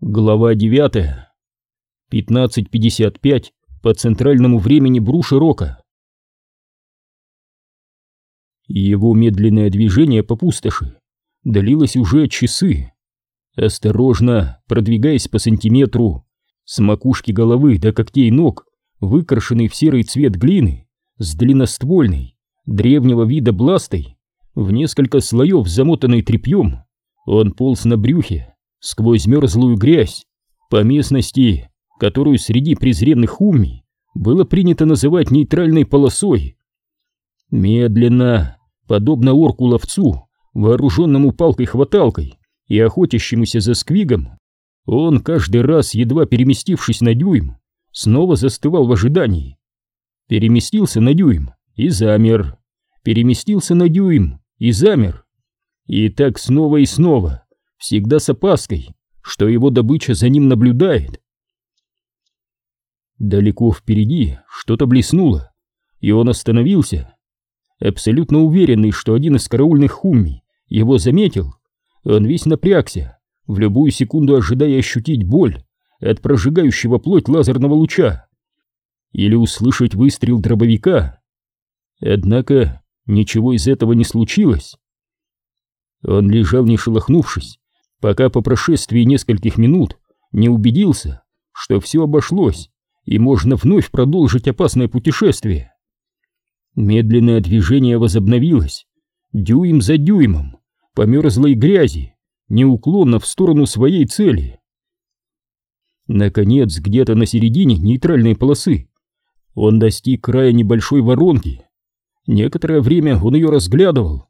Глава 9. 15.55 по центральному времени Бруши-Рока. Его медленное движение по пустоши длилось уже часы. Осторожно, продвигаясь по сантиметру, с макушки головы до когтей ног, выкрашенный в серый цвет глины, с длинноствольной, древнего вида бластой, в несколько слоев замотанной тряпьем, он полз на брюхе, сквозь мерзлую грязь, по местности, которую среди презренных умми было принято называть нейтральной полосой. Медленно, подобно орку-ловцу, вооруженному палкой-хваталкой и охотящемуся за сквигом, он каждый раз, едва переместившись на дюйм, снова застывал в ожидании. Переместился на дюйм и замер. Переместился на дюйм и замер. И так снова и снова, всегда с опаской, что его добыча за ним наблюдает. Далеко впереди что-то блеснуло, и он остановился. Абсолютно уверенный, что один из караульных хумми его заметил, он весь напрягся, в любую секунду ожидая ощутить боль от прожигающего плоть лазерного луча или услышать выстрел дробовика. Однако ничего из этого не случилось. Он лежал не шелохнувшись, пока по прошествии нескольких минут не убедился, что все обошлось и можно вновь продолжить опасное путешествие. Медленное движение возобновилось, дюйм за дюймом, по мерзлой грязи, неуклонно в сторону своей цели. Наконец, где-то на середине нейтральной полосы, он достиг края небольшой воронки. Некоторое время он ее разглядывал,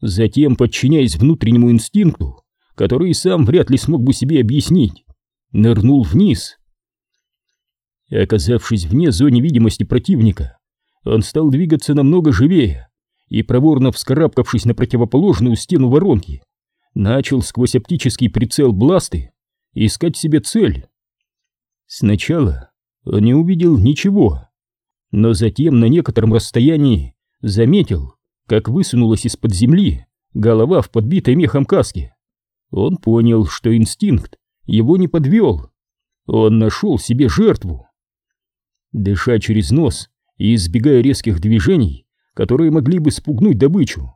затем, подчиняясь внутреннему инстинкту, который и сам вряд ли смог бы себе объяснить, нырнул вниз. Оказавшись вне зоны видимости противника, он стал двигаться намного живее и, проворно вскарабкавшись на противоположную стену воронки, начал сквозь оптический прицел бласты искать себе цель. Сначала он не увидел ничего, но затем на некотором расстоянии заметил, как высунулась из-под земли голова в подбитой мехом каске. Он понял, что инстинкт его не подвел. Он нашел себе жертву. Дыша через нос и избегая резких движений, которые могли бы спугнуть добычу,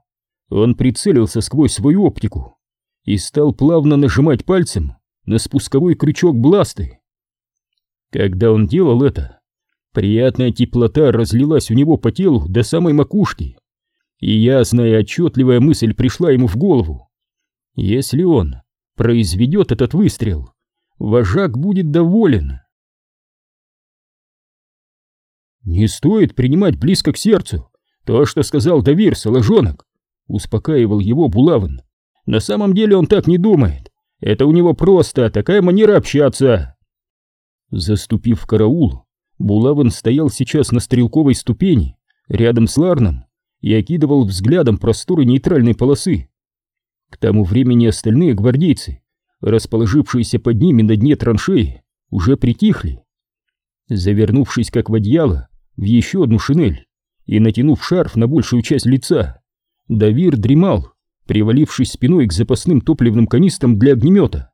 он прицелился сквозь свою оптику и стал плавно нажимать пальцем на спусковой крючок бласты. Когда он делал это, приятная теплота разлилась у него по телу до самой макушки, и ясная отчетливая мысль пришла ему в голову. Если он произведет этот выстрел, вожак будет доволен. Не стоит принимать близко к сердцу то, что сказал Давир Соложонок, успокаивал его Булавин. На самом деле он так не думает. Это у него просто такая манера общаться. Заступив в караул, Булавин стоял сейчас на стрелковой ступени, рядом с Ларном, и окидывал взглядом просторы нейтральной полосы. К тому времени остальные гвардейцы, расположившиеся под ними на дне траншеи, уже притихли. Завернувшись как в одеяло в еще одну шинель и натянув шарф на большую часть лица, Давир дремал, привалившись спиной к запасным топливным канистрам для огнемета.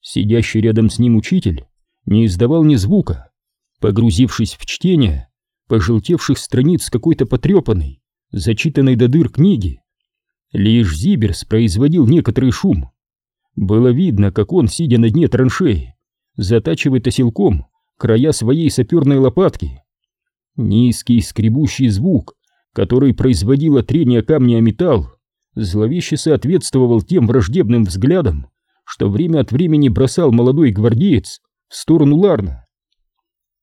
Сидящий рядом с ним учитель не издавал ни звука, погрузившись в чтение пожелтевших страниц какой-то потрепанной, зачитанной до дыр книги, Лишь Зиберс производил некоторый шум. Было видно, как он, сидя на дне траншеи, затачивает оселком края своей саперной лопатки. Низкий скребущий звук, который производило трение камня о металл, зловеще соответствовал тем враждебным взглядам, что время от времени бросал молодой гвардеец в сторону Ларна.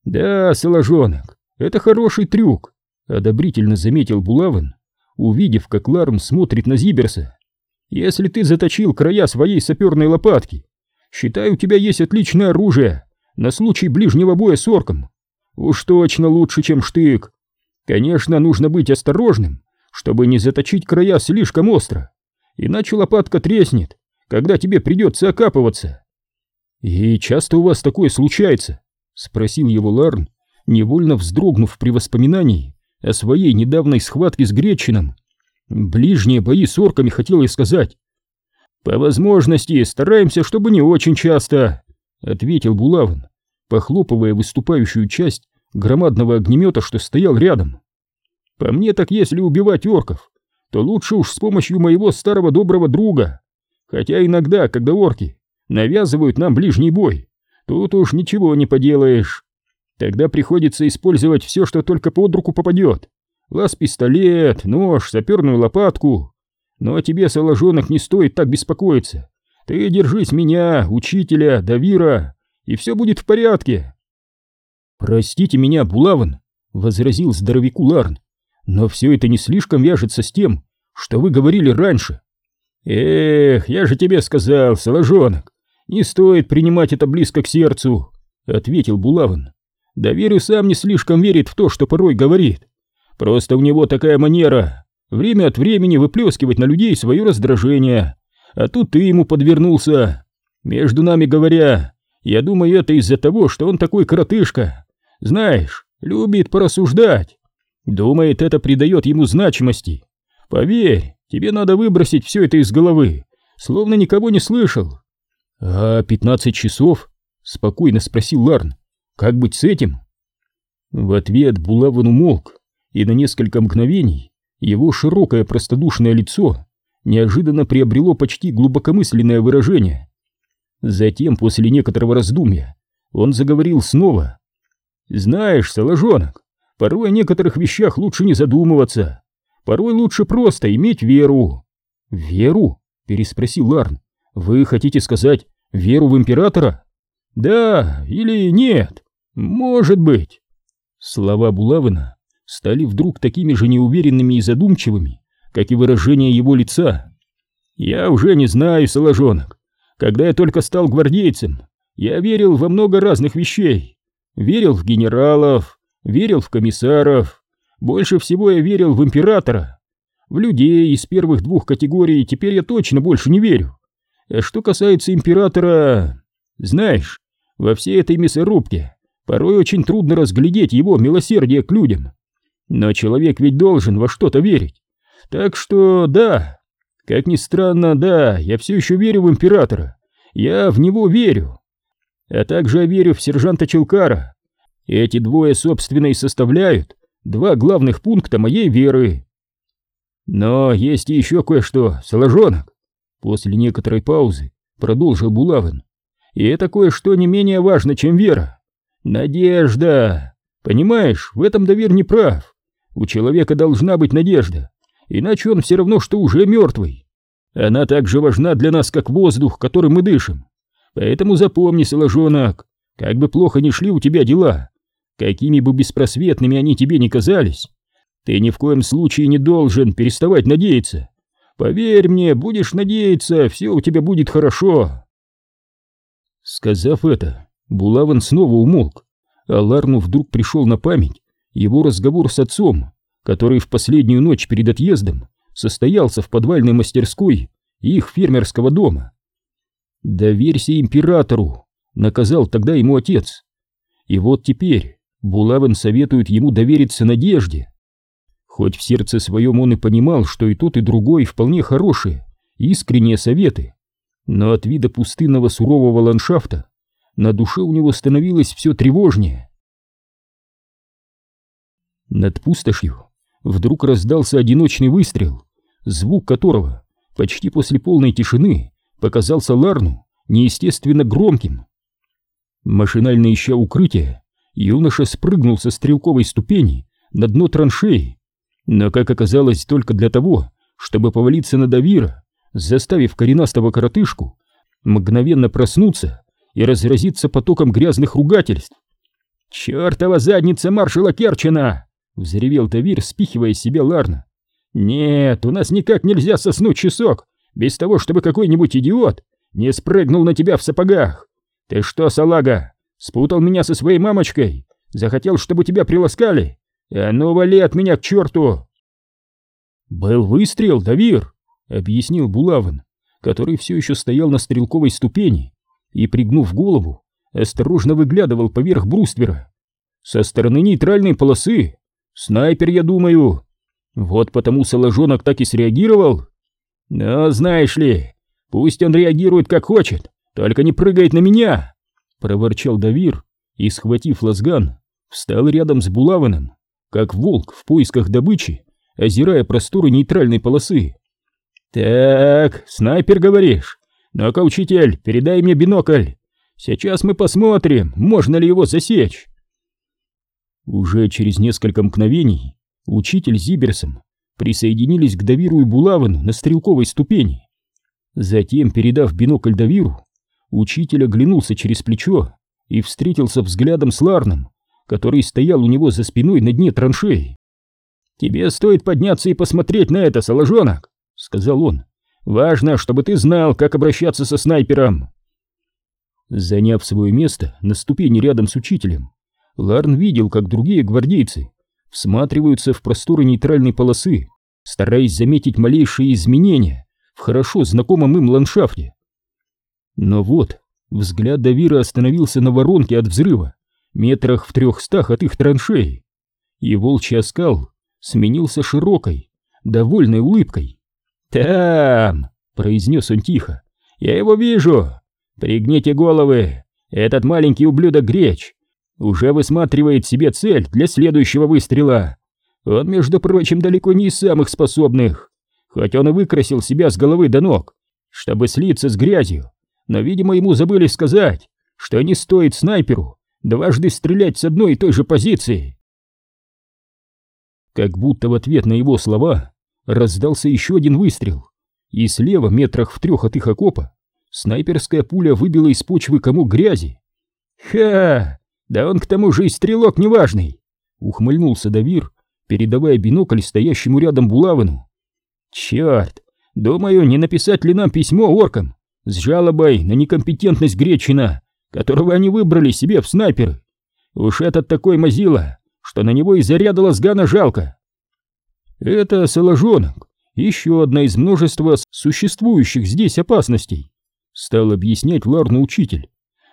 «Да, Соложонок, это хороший трюк», — одобрительно заметил Булавин, увидев, как Ларм смотрит на Зиберса. «Если ты заточил края своей саперной лопатки, считай, у тебя есть отличное оружие на случай ближнего боя с орком. Уж точно лучше, чем штык. Конечно, нужно быть осторожным, чтобы не заточить края слишком остро, иначе лопатка треснет, когда тебе придется окапываться». «И часто у вас такое случается?» — спросил его Ларн, невольно вздрогнув при воспоминании о своей недавней схватке с Гречином. Ближние бои с орками хотел я сказать. По возможности стараемся, чтобы не очень часто, — ответил Булавин, похлопывая выступающую часть громадного огнемета, что стоял рядом. «По мне так если убивать орков, то лучше уж с помощью моего старого доброго друга. Хотя иногда, когда орки навязывают нам ближний бой, тут уж ничего не поделаешь. Тогда приходится использовать все, что только под руку попадет. Лаз-пистолет, нож, саперную лопатку. Но тебе, соложонок, не стоит так беспокоиться. Ты держись меня, учителя, Давира, и все будет в порядке. Простите меня, Булаван, возразил здоровяку Ларн, но все это не слишком вяжется с тем, что вы говорили раньше. Эх, я же тебе сказал, соложонок, не стоит принимать это близко к сердцу, ответил Булаван. Доверю сам не слишком верит в то, что порой говорит. Просто у него такая манера время от времени выплескивать на людей свое раздражение. А тут ты ему подвернулся. Между нами говоря, я думаю, это из-за того, что он такой коротышка. Знаешь, любит порассуждать. Думает, это придает ему значимости. Поверь, тебе надо выбросить все это из головы, словно никого не слышал. А пятнадцать часов? Спокойно спросил Ларн. Как быть с этим? В ответ Булавин умолк, и на несколько мгновений его широкое простодушное лицо неожиданно приобрело почти глубокомысленное выражение. Затем, после некоторого раздумья, он заговорил снова. «Знаешь, Соложонок, порой о некоторых вещах лучше не задумываться. Порой лучше просто иметь веру». «Веру?» — переспросил Ларн. «Вы хотите сказать веру в императора?» «Да или нет?» «Может быть». Слова Булавина стали вдруг такими же неуверенными и задумчивыми, как и выражение его лица. «Я уже не знаю, Соложонок. Когда я только стал гвардейцем, я верил во много разных вещей. Верил в генералов, верил в комиссаров. Больше всего я верил в императора. В людей из первых двух категорий теперь я точно больше не верю. А что касается императора... Знаешь, во всей этой мясорубке порой очень трудно разглядеть его милосердие к людям. Но человек ведь должен во что-то верить. Так что да, как ни странно, да, я все еще верю в императора. Я в него верю. А также я верю в сержанта Челкара. Эти двое, собственно, и составляют два главных пункта моей веры. Но есть еще кое-что, Соложонок. После некоторой паузы продолжил Булавин. И это кое-что не менее важно, чем вера. Надежда. Понимаешь, в этом Давир не прав. У человека должна быть надежда, иначе он все равно, что уже мертвый. Она так же важна для нас, как воздух, которым мы дышим. Поэтому запомни, Соложонок, как бы плохо ни шли у тебя дела, какими бы беспросветными они тебе ни казались, ты ни в коем случае не должен переставать надеяться. Поверь мне, будешь надеяться, все у тебя будет хорошо. Сказав это, Булавин снова умолк, а Ларну вдруг пришел на память его разговор с отцом, который в последнюю ночь перед отъездом состоялся в подвальной мастерской их фермерского дома. «Доверься императору», — наказал тогда ему отец. И вот теперь Булавин советует ему довериться надежде. Хоть в сердце своем он и понимал, что и тот, и другой вполне хорошие, искренние советы, но от вида пустынного сурового ландшафта на душе у него становилось все тревожнее. Над пустошью вдруг раздался одиночный выстрел, звук которого почти после полной тишины показался Ларну неестественно громким. Машинально ища укрытие, юноша спрыгнул со стрелковой ступени на дно траншеи, но, как оказалось, только для того, чтобы повалиться на Давира, заставив коренастого коротышку мгновенно проснуться и разразиться потоком грязных ругательств. «Чертова задница маршала Керчена!» — взревел Тавир, спихивая с себя Ларна. «Нет, у нас никак нельзя соснуть часок, без того, чтобы какой-нибудь идиот не спрыгнул на тебя в сапогах. Ты что, салага, спутал меня со своей мамочкой? Захотел, чтобы тебя приласкали? А ну, вали от меня к черту!» «Был выстрел, Давир!» — объяснил Булавин, который все еще стоял на стрелковой ступени и, пригнув голову, осторожно выглядывал поверх бруствера. «Со стороны нейтральной полосы! Снайпер, я думаю!» Вот потому Соложонок так и среагировал. Но знаешь ли, пусть он реагирует как хочет, только не прыгает на меня. — проворчал Давир и, схватив лазган, встал рядом с Булаваном, как волк в поисках добычи, озирая просторы нейтральной полосы. «Так, снайпер, говоришь? Ну-ка, учитель, передай мне бинокль. Сейчас мы посмотрим, можно ли его засечь». Уже через несколько мгновений учитель Зиберсом присоединились к Давиру и Булавану на стрелковой ступени. Затем, передав бинокль Давиру, учитель оглянулся через плечо и встретился взглядом с Ларном, который стоял у него за спиной на дне траншеи. «Тебе стоит подняться и посмотреть на это, соложонок», — сказал он. «Важно, чтобы ты знал, как обращаться со снайпером». Заняв свое место на ступени рядом с учителем, Ларн видел, как другие гвардейцы всматриваются в просторы нейтральной полосы, стараясь заметить малейшие изменения в хорошо знакомом им ландшафте. Но вот взгляд Давира остановился на воронке от взрыва, метрах в трехстах от их траншеи, и волчий оскал сменился широкой, довольной улыбкой. «Там!» — произнес он тихо. «Я его вижу! Пригните головы! Этот маленький ублюдок Греч уже высматривает себе цель для следующего выстрела. Он, между прочим, далеко не из самых способных, хоть он и выкрасил себя с головы до ног, чтобы слиться с грязью, но, видимо, ему забыли сказать, что не стоит снайперу дважды стрелять с одной и той же позиции. Как будто в ответ на его слова раздался еще один выстрел, и слева, метрах в трех от их окопа, снайперская пуля выбила из почвы комок грязи. «Ха! Да он к тому же и стрелок неважный!» — ухмыльнулся Давир, передавая бинокль стоящему рядом Булавину. «Черт! Думаю, не написать ли нам письмо оркам с жалобой на некомпетентность Гречина, которого они выбрали себе в снайперы? Уж этот такой мазила, что на него и заряда лазгана жалко!» «Это соложонок, еще одна из множества существующих здесь опасностей», стал объяснять Ларну учитель.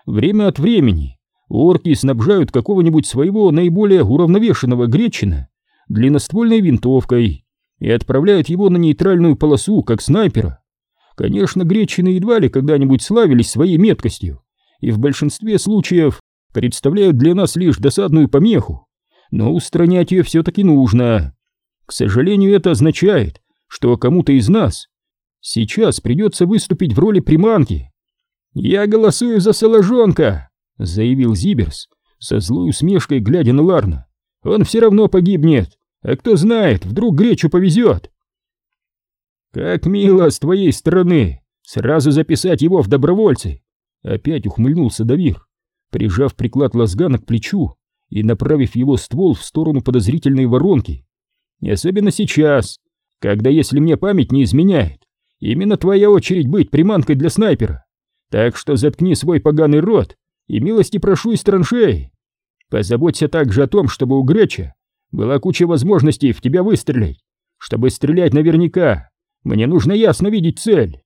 Время от времени орки снабжают какого-нибудь своего наиболее уравновешенного гречина длинноствольной винтовкой и отправляют его на нейтральную полосу, как снайпера. Конечно, гречины едва ли когда-нибудь славились своей меткостью и в большинстве случаев представляют для нас лишь досадную помеху, но устранять ее все-таки нужно. К сожалению, это означает, что кому-то из нас Сейчас придется выступить в роли приманки. «Я голосую за Соложонка!» — заявил Зиберс, со злой усмешкой глядя на Ларна. «Он все равно погибнет, а кто знает, вдруг Гречу повезет!» «Как мило с твоей стороны сразу записать его в добровольцы!» Опять ухмыльнулся Давир, прижав приклад лазгана к плечу и направив его ствол в сторону подозрительной воронки. «И особенно сейчас, когда, если мне память не изменяет, Именно твоя очередь быть приманкой для снайпера. Так что заткни свой поганый рот и милости прошу из траншеи. Позаботься также о том, чтобы у Греча была куча возможностей в тебя выстрелить. Чтобы стрелять наверняка, мне нужно ясно видеть цель.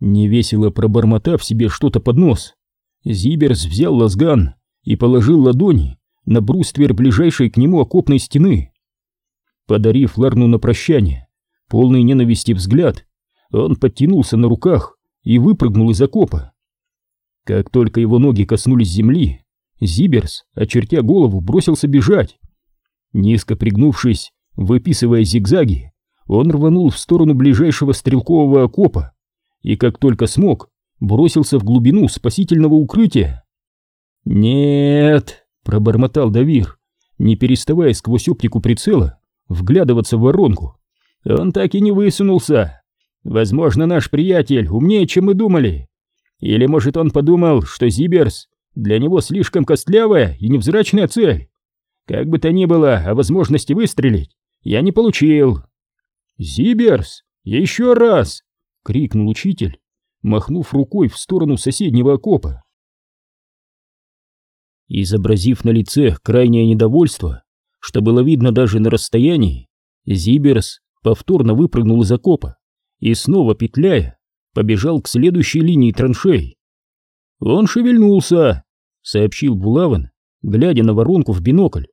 Невесело пробормотав себе что-то под нос, Зиберс взял лазган и положил ладони на бруствер ближайшей к нему окопной стены. Подарив Ларну на прощание Полный ненависти взгляд, он подтянулся на руках и выпрыгнул из окопа. Как только его ноги коснулись земли, Зиберс, очертя голову, бросился бежать. Низко пригнувшись, выписывая зигзаги, он рванул в сторону ближайшего стрелкового окопа и, как только смог, бросился в глубину спасительного укрытия. «Нет!» — пробормотал Давир, не переставая сквозь оптику прицела вглядываться в воронку. Он так и не высунулся. Возможно, наш приятель умнее, чем мы думали. Или, может, он подумал, что Зиберс для него слишком костлявая и невзрачная цель. Как бы то ни было, о возможности выстрелить я не получил. «Зиберс, еще раз!» — крикнул учитель, махнув рукой в сторону соседнего окопа. Изобразив на лице крайнее недовольство, что было видно даже на расстоянии, Зиберс повторно выпрыгнул из окопа и снова петляя побежал к следующей линии траншей. «Он шевельнулся», — сообщил Булавин, глядя на воронку в бинокль.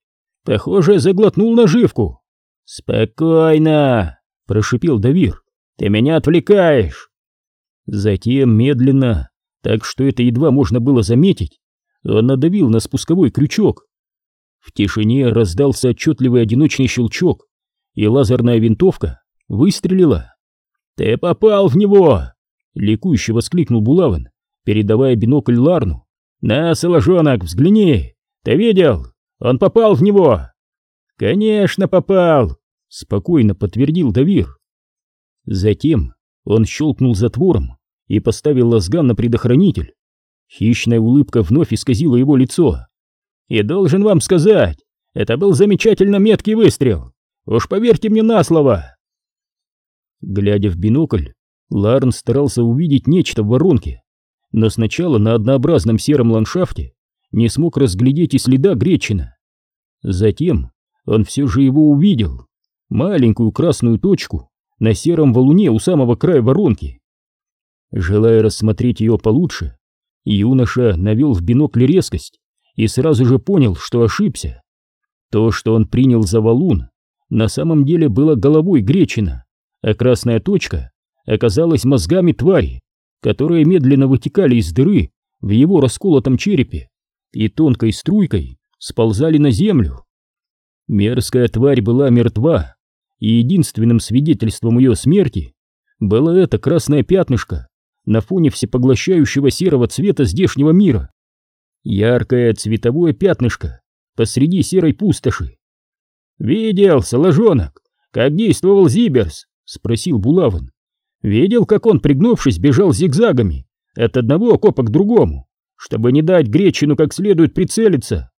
«Похоже, заглотнул наживку». «Спокойно», — прошипел Давир. «Ты меня отвлекаешь». Затем медленно, так что это едва можно было заметить, он надавил на спусковой крючок. В тишине раздался отчетливый одиночный щелчок, и лазерная винтовка выстрелила. «Ты попал в него!» — ликующе воскликнул Булавин, передавая бинокль Ларну. «На, соложонок, взгляни! Ты видел? Он попал в него!» «Конечно попал!» — спокойно подтвердил Давир. Затем он щелкнул затвором и поставил лазган на предохранитель. Хищная улыбка вновь исказила его лицо. «И должен вам сказать, это был замечательно меткий выстрел. Уж поверьте мне на слово!» Глядя в бинокль, Ларн старался увидеть нечто в воронке, но сначала на однообразном сером ландшафте не смог разглядеть и следа Гречина. Затем он все же его увидел, маленькую красную точку на сером валуне у самого края воронки. Желая рассмотреть ее получше, юноша навел в бинокль резкость и сразу же понял, что ошибся. То, что он принял за валун, на самом деле было головой Гречина, а красная точка оказалась мозгами твари, которые медленно вытекали из дыры в его расколотом черепе и тонкой струйкой сползали на землю. Мерзкая тварь была мертва, и единственным свидетельством ее смерти было это красное пятнышко на фоне всепоглощающего серого цвета здешнего мира. Яркое цветовое пятнышко посреди серой пустоши. «Видел, соложонок, как действовал Зиберс?» — спросил Булавин. «Видел, как он, пригнувшись, бежал зигзагами от одного окопа к другому, чтобы не дать Гречину как следует прицелиться?»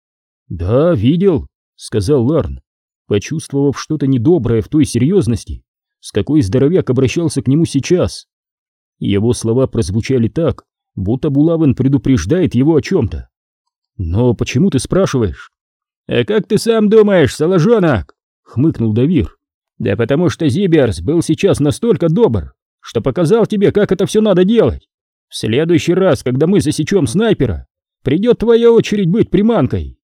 «Да, видел», — сказал Ларн почувствовав что-то недоброе в той серьезности, с какой здоровяк обращался к нему сейчас. Его слова прозвучали так, будто Булавин предупреждает его о чем-то. «Но почему ты спрашиваешь?» «А как ты сам думаешь, соложонок?» — хмыкнул Давир. «Да потому что Зиберс был сейчас настолько добр, что показал тебе, как это все надо делать. В следующий раз, когда мы засечем снайпера, придет твоя очередь быть приманкой».